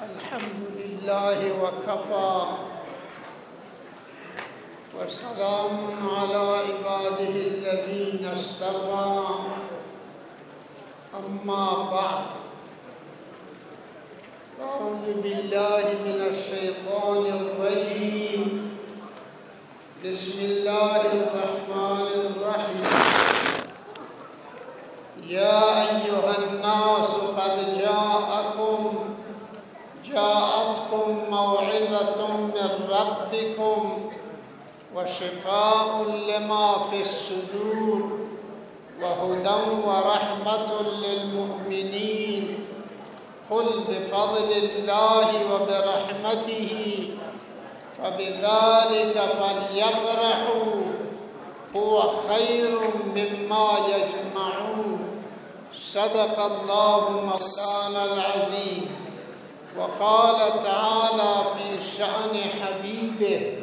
الحمد لله وكفى. وسلام على عباده الذين اصطفى أما بعد. أعوذ بالله من الشيطان الرجيم. بسم الله الرحمن الرحيم يا أيها الناس قد جاءكم جاءتكم موعظة من ربكم وشفاء لما في الصدور وهدى ورحمة للمؤمنين. قل بفضل الله وبرحمته فبذلك فليفرحوا. هو خير مما يجمعون. صدق الله مولانا العظيم. وقال تعالى في شأن حبيبه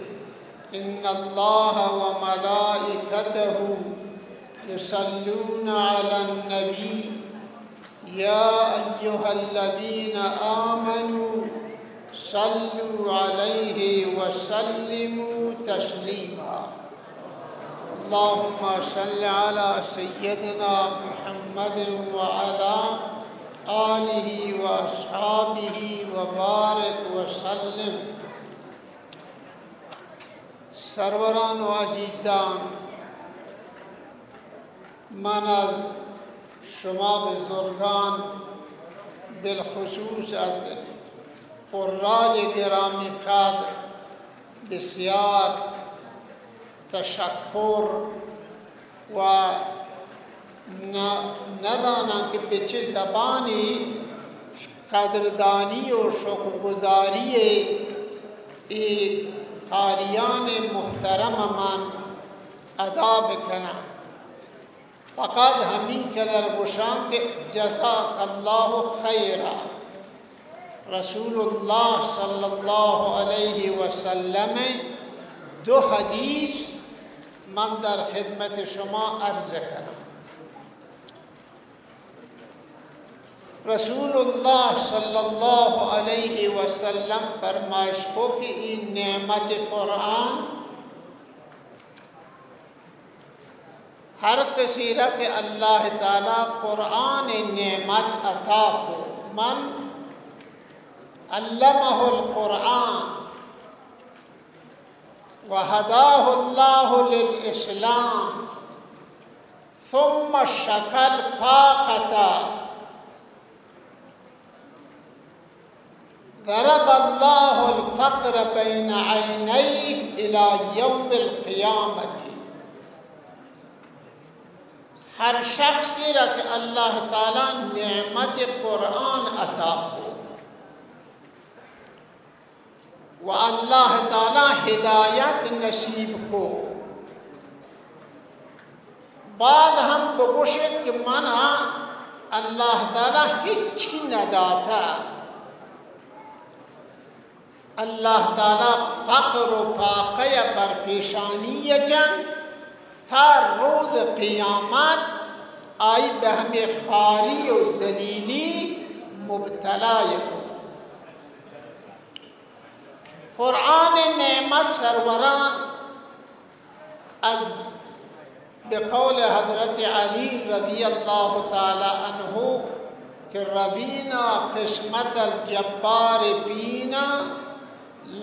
إن الله وملائكته يصلون على النبي يا أيها الذين آمنوا صلوا عليه وسلموا تسليما. اللهم صل على سيدنا محمد وعلى آله وأصحابه وبارك وسلم سروران و عزیزان من از شما بزرگان بالخصوص از قرای گرامی قدر بسیار تشکر و ندانم که به چه زبانی قدردانی و شکرگزاری ای قاریان محترم من ادا بکنم. فقط همین کدر بشم که جزاک الله خیرا. رسول الله صلی الله علیه و سلم دو حدیث من در خدمت شما عرض کنم. رسول الله صلی الله علیه و سلم فرمایش کو که این نعمت قرآن هر کسی را که الله تعالی قرآن نعمت عطا کو من علمه القرآن وهداه الله للإسلام ثم شكل فاقتا ضرب الله الفقر بين عينيه إلى يوم القيامة. هر شخصی را که الله تعالی نعمت قرآن عطا و الله تعالی هدایت نصیب کو. بعد هم بگوشید که من الله تعالی هیچی نداتا. الله تعالی فقر و فاقه بر پیشانی جن تا روز قیامت آی به همه خاری و زلیلی مبتلای قرآن نعمت سروران از بقول حضرت علی رضی الله تعالی عنه که روینا قسمت الجبار فینا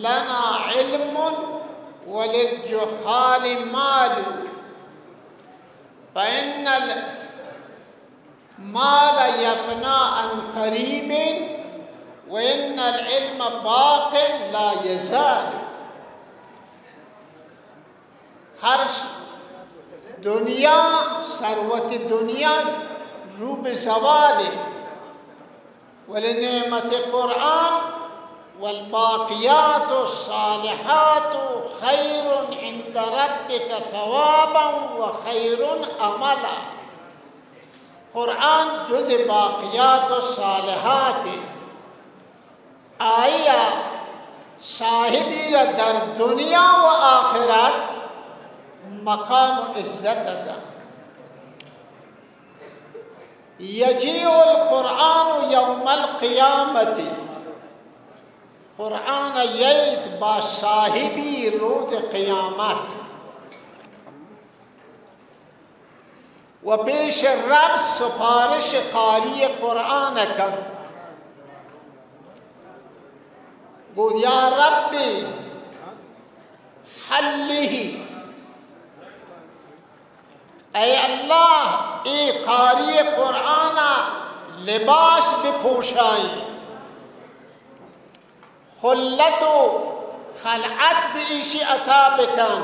لنا علم وللجهال مال. فإن المال يفنى عن قريب وإن العلم باق لا يزال. هر دنیا ثروت دنیا رو به زواله. ولنعمت قرآن والباقيات الصالحات خير عند ربك ثوابا وخير املا. قرآن جز باقیات و صالحات آیا صاحبی را در دنیا و مقام عزت ده يجيء القرآن يوم القيامة قرآن ییت با صاحبی روز قیامت. و پیش رب سپارش قاری قرآن کن گو یا ربی حله ای الله ای قاری قرآن لباس بپوشایی خلت و خلعت عطا بکن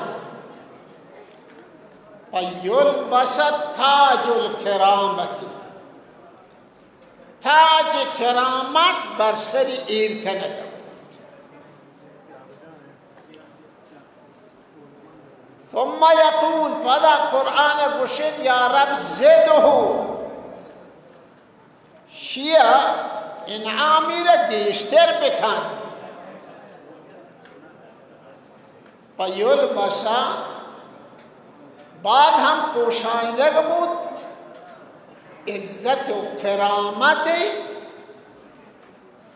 و یلبست تاج الکرامتی تاج کرامت بر سر ایر کنه ثم يقول پدا قرآن گوشد یا رب زده شیعه انعامی را گیشتر بکن. پیول بسا بعد هم پوشاینده بود عزت و کرامت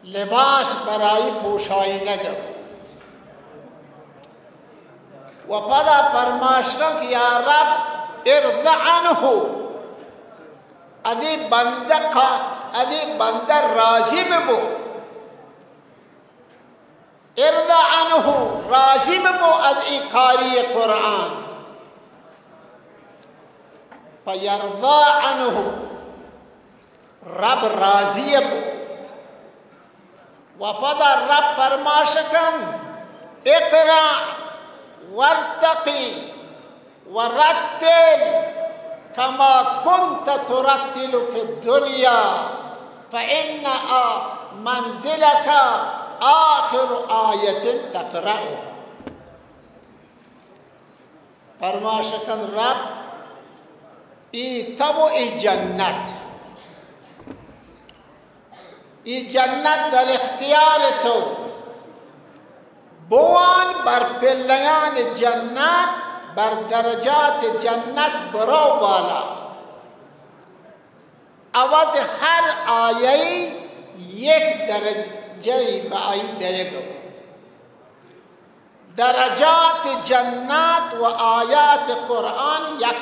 لباس برای پوشاینده بود و پدا پرماشکن که یا رب ارض ادی بنده ادی بنده راضی ببو ارضا عنه راضی بو از این قاری قرآن. فیرضا عنه رب راضی بود و رب فرماشکن اقرأ وارتقي ورتل كما كنت ترتل في الدنيا. فإن منزلك آخر آیت تقرأ. فرماشکن رب ای ای جنت. ای جنت در اختیار تو. بوان بر پلیان جنت بر درجات جنت برو بالا. عوض هر آیه یک درجه. به آی دیگو درجات جنات و آیات قرآن یک.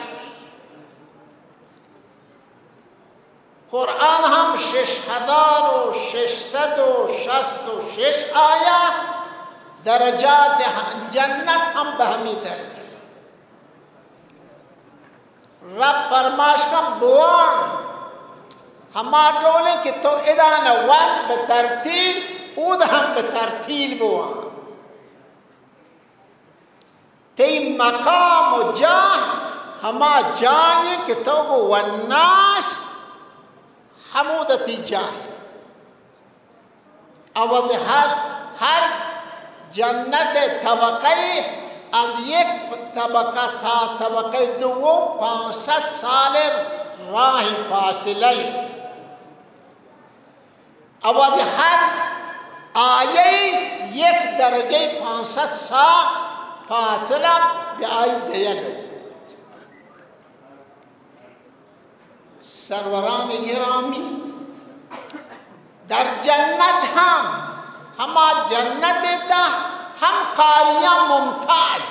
قرآن هم شش هزار و ششصد و شست و شش آیا درجات جنت هم به همی درجه. رب فرماش کم بوان. ہما ٹولے کہ تو ادان ون بترتیل اود ہم بترتیل بوان. تی مقام و جاہ ہما جائیں کہ تو والناس حمودتی جاہ اول ہر ہر جنت طبقه از یک طبقه تا طبقه دوم 500 سال راه فاصله. اول هر آیه یک درجه 500 سا فاصله به آیه دیگه. سروران گرامی در جنت هم همه جنت تا هم قاریان ممتاز.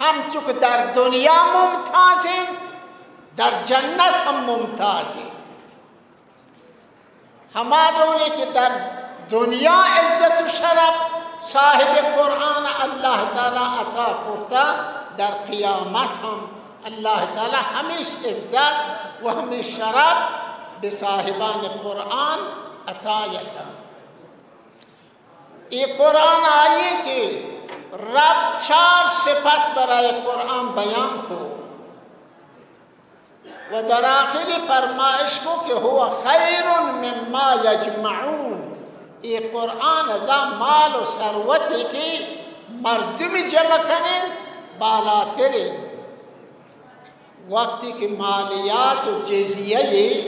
هم چون در دنیا ممتازین در جنت هم ممتازین ہیں ہمارے کہ در دنیا عزت و شرف صاحب قرآن اللہ تعالی عطا کرتا در قیامت ہم اللہ تعالی ہمیش عزت و ہمیش شرف بصاحبان قرآن عطا یکا یہ قرآن آئی کہ رب چار صفت برای قرآن بیان کو و در آخر فرمایش کو کہ هو خیر مما یجمعون. ای قرآن ذا مال و ثروتی که مردم جمع کنن بالاتر وقتی که مالیات و جزیه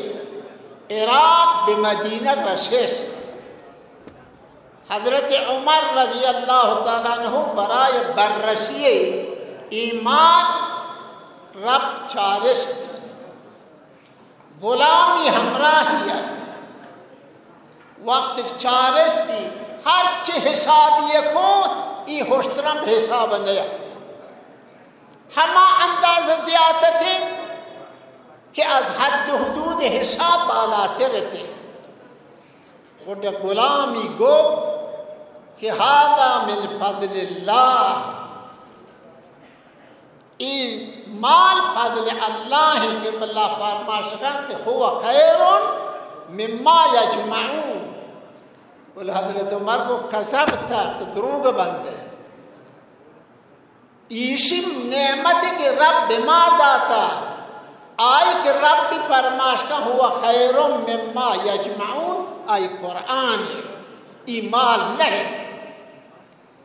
عراق به مدینه رسست حضرت عمر رضی الله تعالی عنہ برای بررسی ایمان رب چارست غلامی همراهیت وقت چارستی هر چه حسابی کو ای هشترم حساب نیاد همه انداز زیادت که از حد حدود حساب بالاتر ته خود غلامی گفت که هذا من فضل الله این مال فضل الله که بلا فرماشگان که هو خیر مما یجمعون. بل حضرت عمر کو کسب تھا تو دروغ بنده. ایشی نعمت کے رب بما داتا آئی کہ رب بھی فرماش کا ہوا خیر مما یجمعون آئی قرآن. ای مال نہیں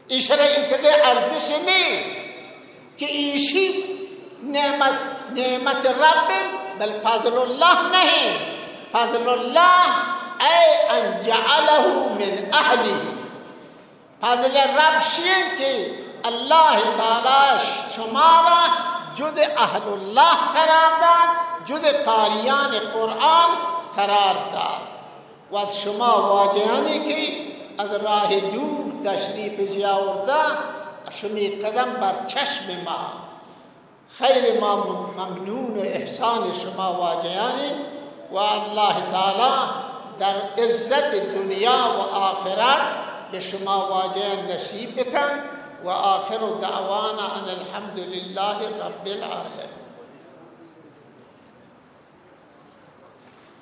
اشرا انتدے ارزش نیست کہ ایشی نعمت نعمت رب بل فضل اللہ نہیں فضل اللہ اے ان جعله من اہلہ فضل رب شین کہ اللہ تعالی شمارا جد اہل اللہ قرار داد جد قاریان قرآن قرار داد. و شما واجهانی که از راه دور تشریف جیاورده شمی قدم بر چشم ما. خیلی ما ممنون احسان شما واجهانی و الله تعالی در عزت دنیا و آخرت به شما واجه نصیب بکن و آخر دعوانا ان الحمد لله رب العالمين